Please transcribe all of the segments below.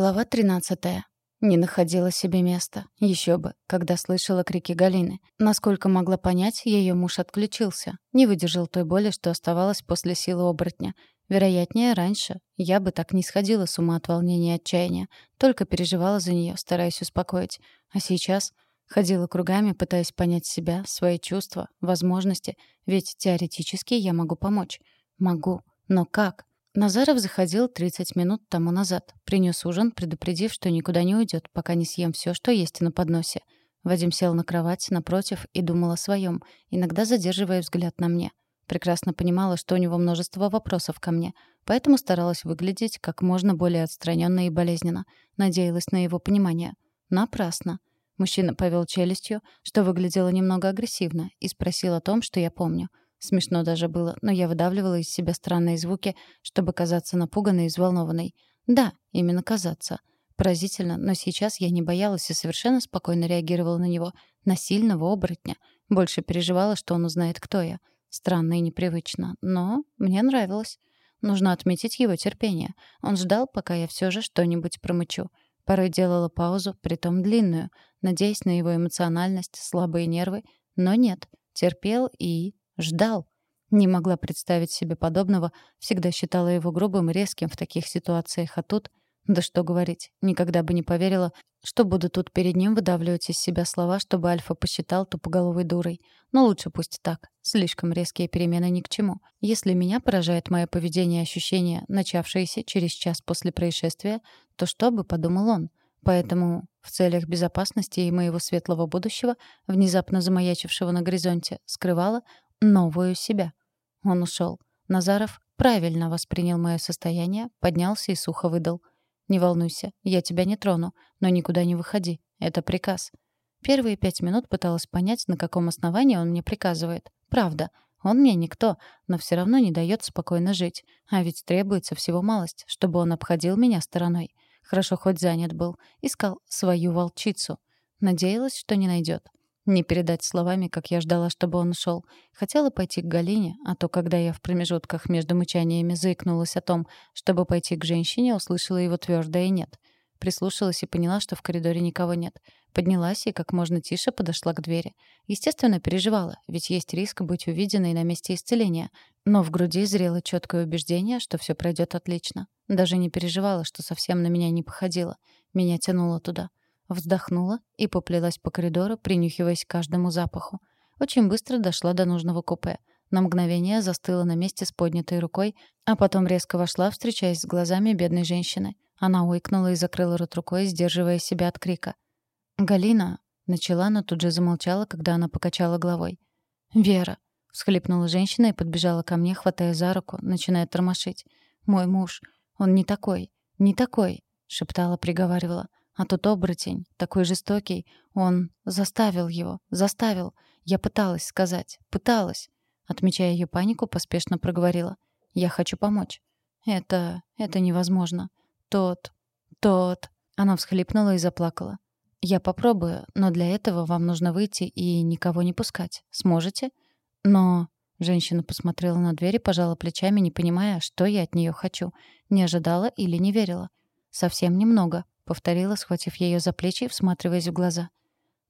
Глава 13. Не находила себе места. Еще бы, когда слышала крики Галины. Насколько могла понять, ее муж отключился. Не выдержал той боли, что оставалось после силы оборотня. Вероятнее, раньше я бы так не сходила с ума от волнения и отчаяния. Только переживала за нее, стараясь успокоить. А сейчас ходила кругами, пытаясь понять себя, свои чувства, возможности. Ведь теоретически я могу помочь. Могу. Но как? Назаров заходил 30 минут тому назад. Принес ужин, предупредив, что никуда не уйдет, пока не съем все, что есть на подносе. Вадим сел на кровать напротив и думал о своем, иногда задерживая взгляд на мне. Прекрасно понимала, что у него множество вопросов ко мне, поэтому старалась выглядеть как можно более отстраненно и болезненно. Надеялась на его понимание. Напрасно. Мужчина повел челюстью, что выглядело немного агрессивно, и спросил о том, что я помню — Смешно даже было, но я выдавливала из себя странные звуки, чтобы казаться напуганной и взволнованной. Да, именно казаться. Поразительно, но сейчас я не боялась и совершенно спокойно реагировала на него, на сильного оборотня. Больше переживала, что он узнает, кто я. Странно и непривычно, но мне нравилось. Нужно отметить его терпение. Он ждал, пока я все же что-нибудь промычу. Порой делала паузу, притом длинную, надеясь на его эмоциональность, слабые нервы, но нет, терпел и Ждал. Не могла представить себе подобного, всегда считала его грубым и резким в таких ситуациях, а тут... Да что говорить, никогда бы не поверила, что буду тут перед ним выдавливать из себя слова, чтобы Альфа посчитал тупоголовой дурой. Но лучше пусть так. Слишком резкие перемены ни к чему. Если меня поражает мое поведение и ощущения, начавшиеся через час после происшествия, то что бы подумал он? Поэтому в целях безопасности и моего светлого будущего, внезапно замаячившего на горизонте, скрывала, новую себя. Он ушел. Назаров правильно воспринял мое состояние, поднялся и сухо выдал. «Не волнуйся, я тебя не трону, но никуда не выходи. Это приказ». Первые пять минут пыталась понять, на каком основании он мне приказывает. Правда, он мне никто, но все равно не дает спокойно жить. А ведь требуется всего малость, чтобы он обходил меня стороной. Хорошо хоть занят был. Искал свою волчицу. Надеялась, что не найдет. Не передать словами, как я ждала, чтобы он ушел. Хотела пойти к Галине, а то, когда я в промежутках между мычаниями заикнулась о том, чтобы пойти к женщине, услышала его твердое «нет». Прислушалась и поняла, что в коридоре никого нет. Поднялась и как можно тише подошла к двери. Естественно, переживала, ведь есть риск быть увиденной на месте исцеления. Но в груди зрело четкое убеждение, что все пройдет отлично. Даже не переживала, что совсем на меня не походило. Меня тянуло туда. Вздохнула и поплелась по коридору, принюхиваясь к каждому запаху. Очень быстро дошла до нужного купе. На мгновение застыла на месте с поднятой рукой, а потом резко вошла, встречаясь с глазами бедной женщины. Она уикнула и закрыла рот рукой, сдерживая себя от крика. «Галина!» — начала, но тут же замолчала, когда она покачала головой. «Вера!» — всхлипнула женщина и подбежала ко мне, хватая за руку, начиная тормошить. «Мой муж! Он не такой! Не такой!» — шептала, приговаривала. А тот оборотень, такой жестокий, он заставил его, заставил. Я пыталась сказать, пыталась. Отмечая ее панику, поспешно проговорила. «Я хочу помочь». «Это... это невозможно. Тот... тот...» Она всхлипнула и заплакала. «Я попробую, но для этого вам нужно выйти и никого не пускать. Сможете?» «Но...» Женщина посмотрела на дверь и пожала плечами, не понимая, что я от нее хочу. Не ожидала или не верила. «Совсем немного», повторила, схватив ее за плечи и всматриваясь в глаза.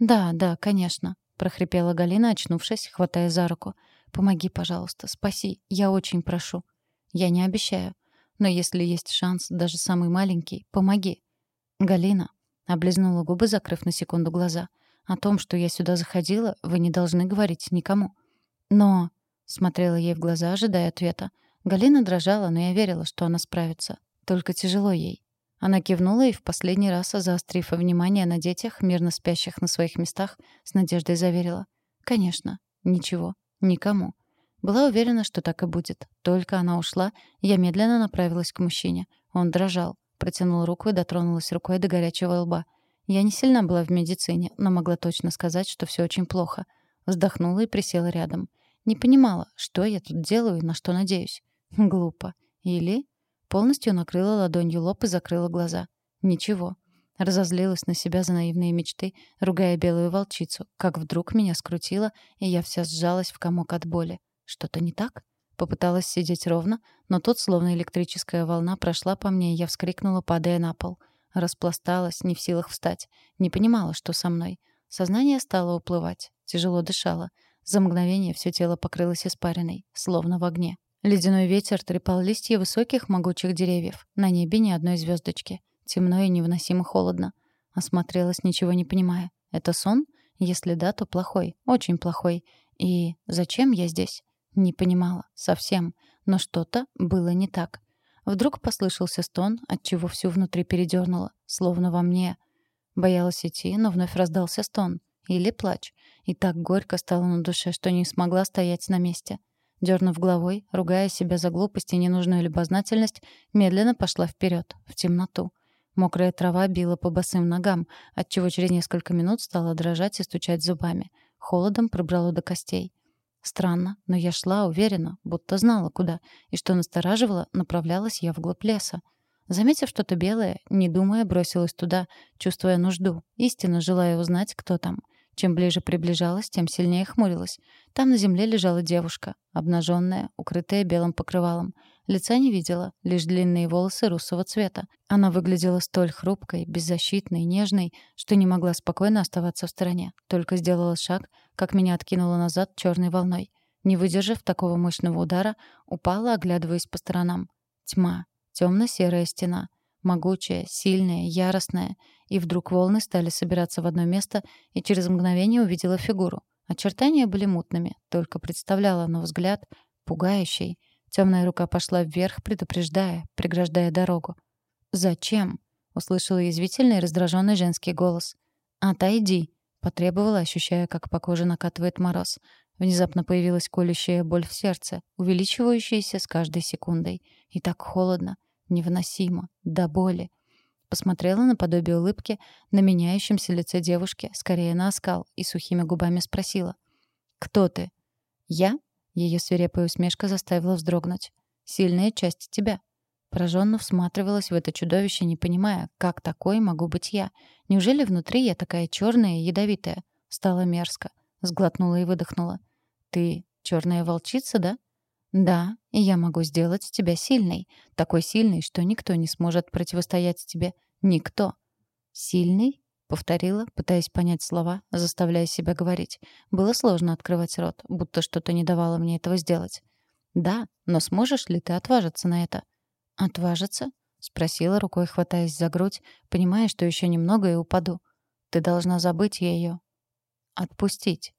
«Да, да, конечно», — прохрипела Галина, очнувшись, хватая за руку. «Помоги, пожалуйста, спаси, я очень прошу». «Я не обещаю. Но если есть шанс, даже самый маленький, помоги». «Галина», — облизнула губы, закрыв на секунду глаза. «О том, что я сюда заходила, вы не должны говорить никому». «Но...» — смотрела ей в глаза, ожидая ответа. Галина дрожала, но я верила, что она справится. Только тяжело ей. Она кивнула и в последний раз, заострив внимание на детях, мирно спящих на своих местах, с надеждой заверила. «Конечно. Ничего. Никому». Была уверена, что так и будет. Только она ушла, я медленно направилась к мужчине. Он дрожал. Протянула руку и дотронулась рукой до горячего лба. Я не сильно была в медицине, но могла точно сказать, что все очень плохо. Вздохнула и присела рядом. Не понимала, что я тут делаю и на что надеюсь. Глупо. Или Полностью накрыла ладонью лоб и закрыла глаза. Ничего. Разозлилась на себя за наивные мечты, ругая белую волчицу, как вдруг меня скрутило, и я вся сжалась в комок от боли. Что-то не так? Попыталась сидеть ровно, но тут, словно электрическая волна, прошла по мне, и я вскрикнула, падая на пол. Распласталась, не в силах встать. Не понимала, что со мной. Сознание стало уплывать. Тяжело дышала. За мгновение все тело покрылось испариной, словно в огне. Ледяной ветер трепал листья высоких могучих деревьев. На небе ни одной звездочки. Темно и невыносимо холодно. Осмотрелась, ничего не понимая. Это сон? Если да, то плохой. Очень плохой. И зачем я здесь? Не понимала. Совсем. Но что-то было не так. Вдруг послышался стон, отчего всю внутри передернуло, словно во мне. Боялась идти, но вновь раздался стон. Или плач. И так горько стало на душе, что не смогла стоять на месте. Дернув головой, ругая себя за глупость и ненужную любознательность, медленно пошла вперед, в темноту. Мокрая трава била по босым ногам, отчего через несколько минут стала дрожать и стучать зубами. Холодом пробрало до костей. Странно, но я шла уверенно, будто знала куда, и что настораживало, направлялась я вглубь леса. Заметив что-то белое, не думая, бросилась туда, чувствуя нужду, истинно желая узнать, кто там — чем ближе приближалась, тем сильнее хмурилась. Там на земле лежала девушка, обнаженная, укрытая белым покрывалом. Лица не видела, лишь длинные волосы русого цвета. Она выглядела столь хрупкой, беззащитной, нежной, что не могла спокойно оставаться в стороне. Только сделала шаг, как меня откинуло назад черной волной. Не выдержав такого мощного удара, упала, оглядываясь по сторонам. Тьма. Темно-серая стена могучая, сильная, яростная, и вдруг волны стали собираться в одно место, и через мгновение увидела фигуру. Очертания были мутными, только представляла, но взгляд пугающий. Темная рука пошла вверх, предупреждая, преграждая дорогу. «Зачем?» — услышала язвительный раздраженный женский голос. «Отойди!» — потребовала, ощущая, как по коже накатывает мороз. Внезапно появилась колющая боль в сердце, увеличивающаяся с каждой секундой. И так холодно. Невыносимо. До боли. Посмотрела на подобие улыбки на меняющемся лице девушки, скорее на оскал, и сухими губами спросила. «Кто ты?» «Я?» Ее свирепая усмешка заставила вздрогнуть. «Сильная часть тебя». Пораженно всматривалась в это чудовище, не понимая, как такой могу быть я. Неужели внутри я такая черная и ядовитая? Стало мерзко. Сглотнула и выдохнула. «Ты черная волчица, да?» Да, я могу сделать тебя сильной. Такой сильной, что никто не сможет противостоять тебе. Никто. Сильный? Повторила, пытаясь понять слова, заставляя себя говорить. Было сложно открывать рот, будто что-то не давало мне этого сделать. «Да, но сможешь ли ты отважиться на это?» «Отважиться?» — спросила, рукой хватаясь за грудь, понимая, что еще немного и упаду. «Ты должна забыть ее». «Отпустить».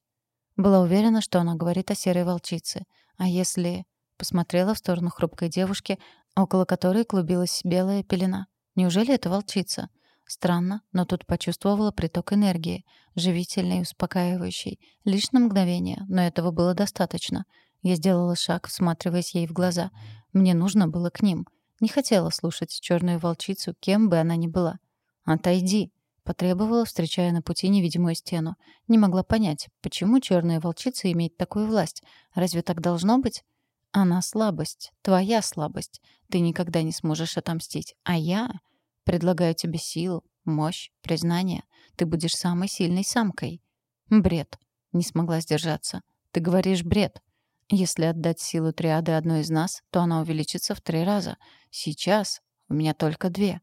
Была уверена, что она говорит о серой волчице. А если... Посмотрела в сторону хрупкой девушки, около которой клубилась белая пелена. Неужели это волчица? Странно, но тут почувствовала приток энергии, живительный и успокаивающий. Лишь на мгновение, но этого было достаточно. Я сделала шаг, всматриваясь ей в глаза. Мне нужно было к ним. Не хотела слушать черную волчицу, кем бы она ни была. «Отойди!» — потребовала, встречая на пути невидимую стену. Не могла понять, почему черная волчица имеет такую власть. Разве так должно быть? Она слабость, твоя слабость. Ты никогда не сможешь отомстить. А я предлагаю тебе силу, мощь, признание. Ты будешь самой сильной самкой. Бред. Не смогла сдержаться. Ты говоришь бред. Если отдать силу триады одной из нас, то она увеличится в три раза. Сейчас у меня только две.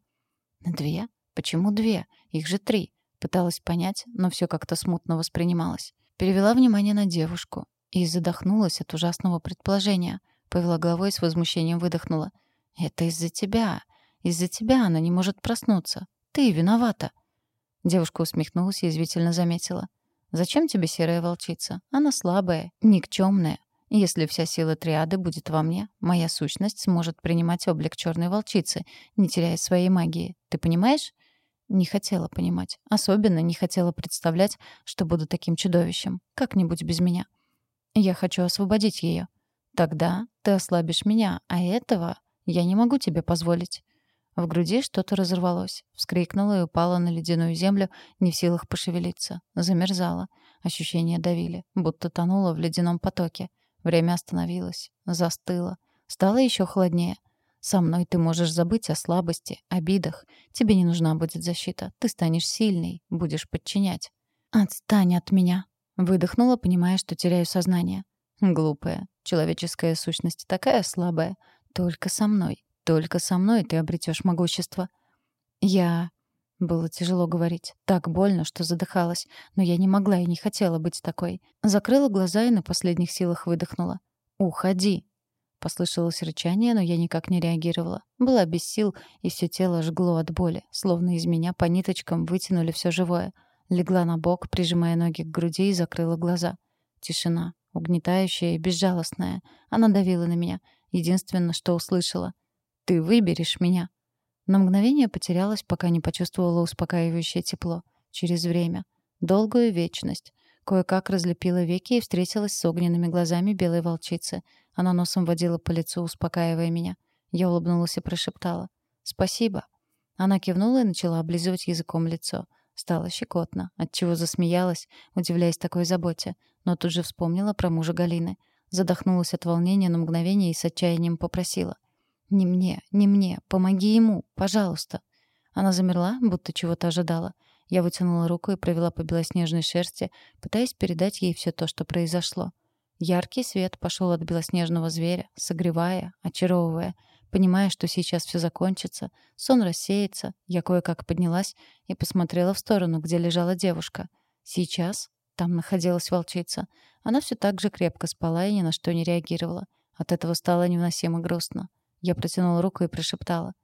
Две? Почему две? Их же три. Пыталась понять, но все как-то смутно воспринималось. Перевела внимание на девушку и задохнулась от ужасного предположения. Повела головой и с возмущением выдохнула. «Это из-за тебя. Из-за тебя она не может проснуться. Ты виновата». Девушка усмехнулась и извительно заметила. «Зачем тебе серая волчица? Она слабая, никчемная. Если вся сила триады будет во мне, моя сущность сможет принимать облик черной волчицы, не теряя своей магии. Ты понимаешь?» Не хотела понимать. Особенно не хотела представлять, что буду таким чудовищем. Как-нибудь без меня. Я хочу освободить ее. Тогда ты ослабишь меня, а этого я не могу тебе позволить». В груди что-то разорвалось. Вскрикнула и упала на ледяную землю, не в силах пошевелиться. Замерзала. Ощущения давили, будто тонула в ледяном потоке. Время остановилось. Застыло. Стало еще холоднее. Со мной ты можешь забыть о слабости, обидах. Тебе не нужна будет защита. Ты станешь сильной, будешь подчинять. «Отстань от меня», Выдохнула, понимая, что теряю сознание. Глупая. Человеческая сущность такая слабая. Только со мной. Только со мной ты обретешь могущество. Я... Было тяжело говорить. Так больно, что задыхалась. Но я не могла и не хотела быть такой. Закрыла глаза и на последних силах выдохнула. «Уходи!» Послышалось рычание, но я никак не реагировала. Была без сил, и все тело жгло от боли, словно из меня по ниточкам вытянули все живое. Легла на бок, прижимая ноги к груди и закрыла глаза. Тишина, угнетающая и безжалостная. Она давила на меня. Единственное, что услышала. «Ты выберешь меня!» На мгновение потерялась, пока не почувствовала успокаивающее тепло. Через время. Долгую вечность. Кое-как разлепила веки и встретилась с огненными глазами белой волчицы. Она носом водила по лицу, успокаивая меня. Я улыбнулась и прошептала. «Спасибо». Она кивнула и начала облизывать языком лицо. Стало щекотно, отчего засмеялась, удивляясь такой заботе, но тут же вспомнила про мужа Галины. Задохнулась от волнения на мгновение и с отчаянием попросила. «Не мне, не мне. Помоги ему, пожалуйста». Она замерла, будто чего-то ожидала. Я вытянула руку и провела по белоснежной шерсти, пытаясь передать ей все то, что произошло. Яркий свет пошел от белоснежного зверя, согревая, очаровывая. Понимая, что сейчас все закончится, сон рассеется, я кое-как поднялась и посмотрела в сторону, где лежала девушка. Сейчас там находилась волчица. Она все так же крепко спала и ни на что не реагировала. От этого стало невыносимо грустно. Я протянула руку и прошептала.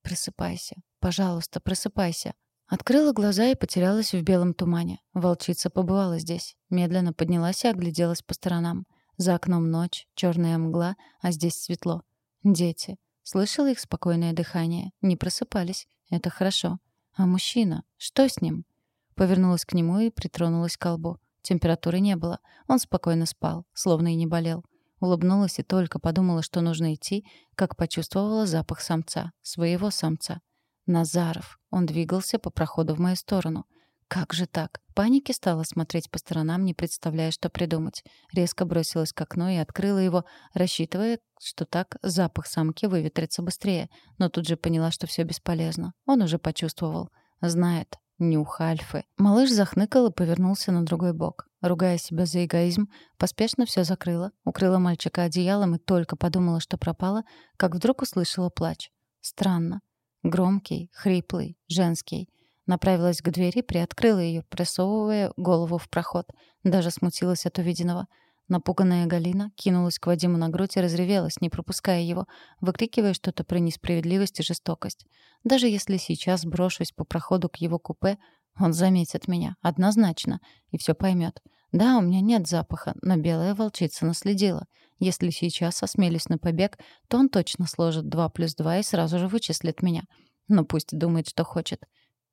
«Просыпайся. Пожалуйста, просыпайся». Открыла глаза и потерялась в белом тумане. Волчица побывала здесь. Медленно поднялась и огляделась по сторонам. За окном ночь, черная мгла, а здесь светло. Дети. Слышала их спокойное дыхание. Не просыпались. Это хорошо. А мужчина? Что с ним? Повернулась к нему и притронулась к колбу. Температуры не было. Он спокойно спал, словно и не болел. Улыбнулась и только подумала, что нужно идти, как почувствовала запах самца, своего самца. Назаров. Он двигался по проходу в мою сторону. Как же так? Панике стала смотреть по сторонам, не представляя, что придумать. Резко бросилась к окну и открыла его, рассчитывая, что так запах самки выветрится быстрее. Но тут же поняла, что все бесполезно. Он уже почувствовал. Знает. Нюх альфы. Малыш захныкал и повернулся на другой бок. Ругая себя за эгоизм, поспешно все закрыла, укрыла мальчика одеялом и только подумала, что пропала, как вдруг услышала плач. Странно. Громкий, хриплый, женский. Направилась к двери, приоткрыла ее, просовывая голову в проход. Даже смутилась от увиденного. Напуганная Галина кинулась к Вадиму на грудь и разревелась, не пропуская его, выкрикивая что-то про несправедливость и жестокость. Даже если сейчас брошусь по проходу к его купе, он заметит меня, однозначно, и все поймет. Да, у меня нет запаха, но белая волчица наследила. Если сейчас осмелюсь на побег, то он точно сложит два плюс два и сразу же вычислит меня. Но пусть думает, что хочет.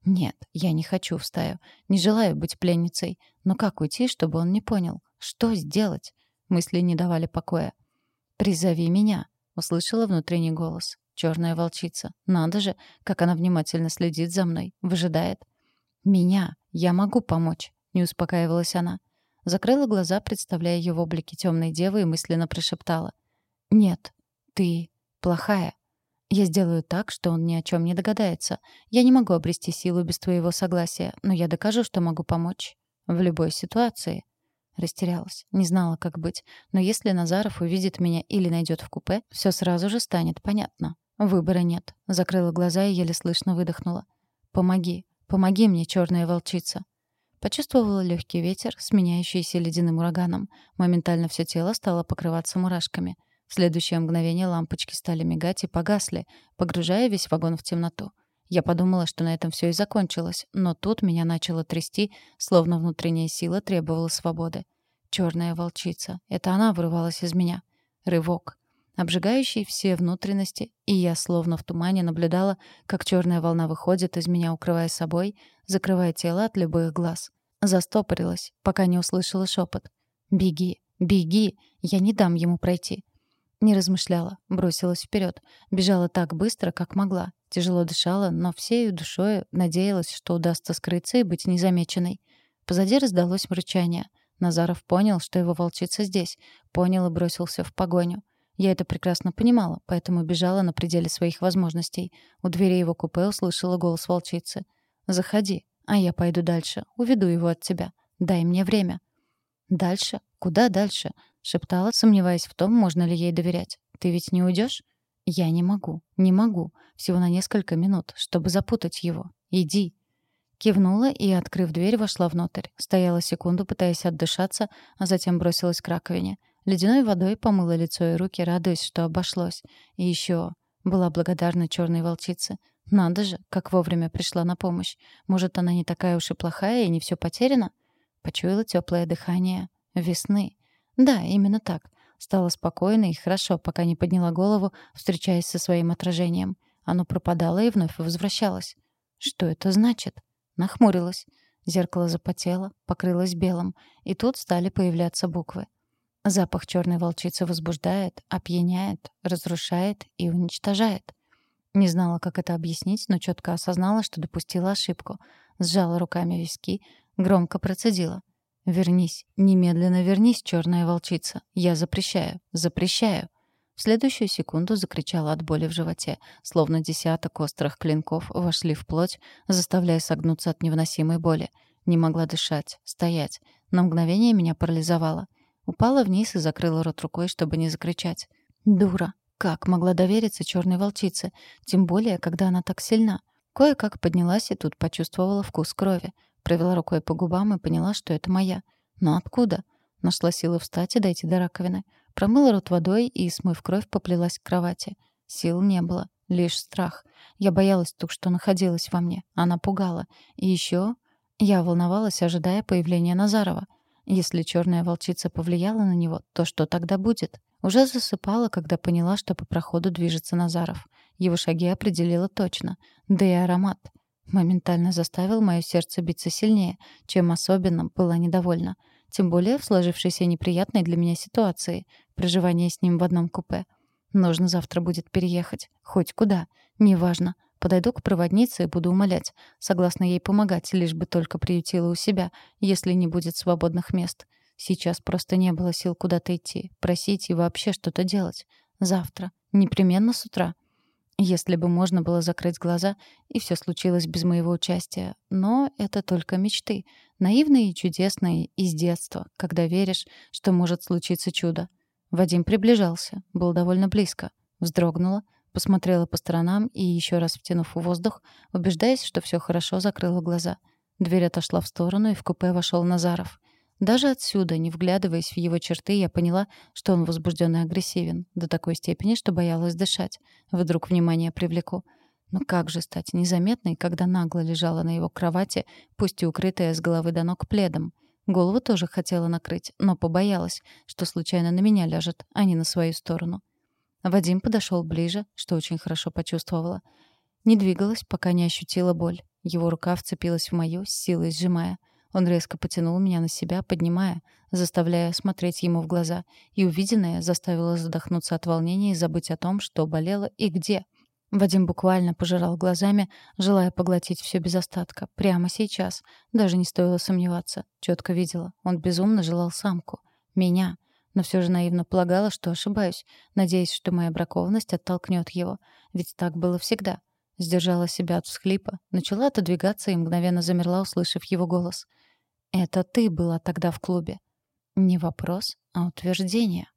Нет, я не хочу в стаю. Не желаю быть пленницей. Но как уйти, чтобы он не понял? Что сделать? Мысли не давали покоя. «Призови меня», — услышала внутренний голос. Черная волчица. Надо же, как она внимательно следит за мной, выжидает. «Меня. Я могу помочь», — не успокаивалась она. Закрыла глаза, представляя ее в облике темной девы, и мысленно прошептала. «Нет, ты плохая. Я сделаю так, что он ни о чем не догадается. Я не могу обрести силу без твоего согласия, но я докажу, что могу помочь. В любой ситуации». Растерялась, не знала, как быть. Но если Назаров увидит меня или найдет в купе, все сразу же станет понятно. Выбора нет. Закрыла глаза и еле слышно выдохнула. «Помоги. Помоги мне, черная волчица». Почувствовала легкий ветер, сменяющийся ледяным ураганом. Моментально все тело стало покрываться мурашками. В следующее мгновение лампочки стали мигать и погасли, погружая весь вагон в темноту. Я подумала, что на этом все и закончилось, но тут меня начало трясти, словно внутренняя сила требовала свободы. Черная волчица. Это она вырывалась из меня. Рывок. Обжигающий все внутренности, и я словно в тумане наблюдала, как черная волна выходит из меня, укрывая собой, закрывая тело от любых глаз. Застопорилась, пока не услышала шепот. «Беги, беги! Я не дам ему пройти!» Не размышляла, бросилась вперед, бежала так быстро, как могла, Тяжело дышала, но всею душою надеялась, что удастся скрыться и быть незамеченной. Позади раздалось мрычание. Назаров понял, что его волчица здесь. Понял и бросился в погоню. Я это прекрасно понимала, поэтому бежала на пределе своих возможностей. У двери его купе услышала голос волчицы. «Заходи, а я пойду дальше. Уведу его от тебя. Дай мне время». «Дальше? Куда дальше?» — шептала, сомневаясь в том, можно ли ей доверять. «Ты ведь не уйдешь? «Я не могу, не могу. Всего на несколько минут, чтобы запутать его. Иди». Кивнула и, открыв дверь, вошла внутрь. Стояла секунду, пытаясь отдышаться, а затем бросилась к раковине. Ледяной водой помыла лицо и руки, радуясь, что обошлось. И еще была благодарна черной волчице. Надо же, как вовремя пришла на помощь. Может, она не такая уж и плохая и не все потеряно? Почуяла теплое дыхание весны. Да, именно так. Стало спокойно и хорошо, пока не подняла голову, встречаясь со своим отражением. Оно пропадало и вновь возвращалось. Что это значит? Нахмурилась. Зеркало запотело, покрылось белым, и тут стали появляться буквы. Запах черной волчицы возбуждает, опьяняет, разрушает и уничтожает. Не знала, как это объяснить, но четко осознала, что допустила ошибку. Сжала руками виски, громко процедила. «Вернись, немедленно вернись, черная волчица. Я запрещаю, запрещаю». В следующую секунду закричала от боли в животе, словно десяток острых клинков вошли в плоть, заставляя согнуться от невыносимой боли. Не могла дышать, стоять. На мгновение меня парализовало. Упала вниз и закрыла рот рукой, чтобы не закричать. «Дура! Как могла довериться черной волчице? Тем более, когда она так сильна?» Кое-как поднялась и тут почувствовала вкус крови. Провела рукой по губам и поняла, что это моя. Но откуда? Нашла силы встать и дойти до раковины. Промыла рот водой и, смыв кровь, поплелась к кровати. Сил не было, лишь страх. Я боялась ту, что находилась во мне. Она пугала. И еще я волновалась, ожидая появления Назарова. Если черная волчица повлияла на него, то что тогда будет? Уже засыпала, когда поняла, что по проходу движется Назаров. Его шаги определила точно. Да и аромат. Моментально заставил мое сердце биться сильнее, чем особенно была недовольна. Тем более в сложившейся неприятной для меня ситуации — проживание с ним в одном купе. Нужно завтра будет переехать. Хоть куда. Неважно. Подойду к проводнице и буду умолять. Согласна ей помогать, лишь бы только приютила у себя, если не будет свободных мест. Сейчас просто не было сил куда-то идти, просить и вообще что-то делать. Завтра. Непременно с утра. Если бы можно было закрыть глаза, и все случилось без моего участия. Но это только мечты. Наивные и чудесные из детства, когда веришь, что может случиться чудо. Вадим приближался, был довольно близко. Вздрогнула, Посмотрела по сторонам и, еще раз втянув воздух, убеждаясь, что все хорошо, закрыла глаза. Дверь отошла в сторону, и в купе вошел Назаров. Даже отсюда, не вглядываясь в его черты, я поняла, что он возбужден и агрессивен, до такой степени, что боялась дышать. Вдруг внимание привлеку. Но как же стать незаметной, когда нагло лежала на его кровати, пусть и укрытая с головы до ног пледом? Голову тоже хотела накрыть, но побоялась, что случайно на меня ляжет, а не на свою сторону. Вадим подошел ближе, что очень хорошо почувствовала. Не двигалась, пока не ощутила боль. Его рука вцепилась в мою, с силой сжимая. Он резко потянул меня на себя, поднимая, заставляя смотреть ему в глаза, и увиденное заставило задохнуться от волнения и забыть о том, что болело и где. Вадим буквально пожирал глазами, желая поглотить все без остатка. Прямо сейчас. Даже не стоило сомневаться. Четко видела. Он безумно желал самку. Меня но все же наивно полагала, что ошибаюсь, надеясь, что моя бракованность оттолкнет его. Ведь так было всегда. Сдержала себя от всхлипа, начала отодвигаться и мгновенно замерла, услышав его голос. «Это ты была тогда в клубе». Не вопрос, а утверждение.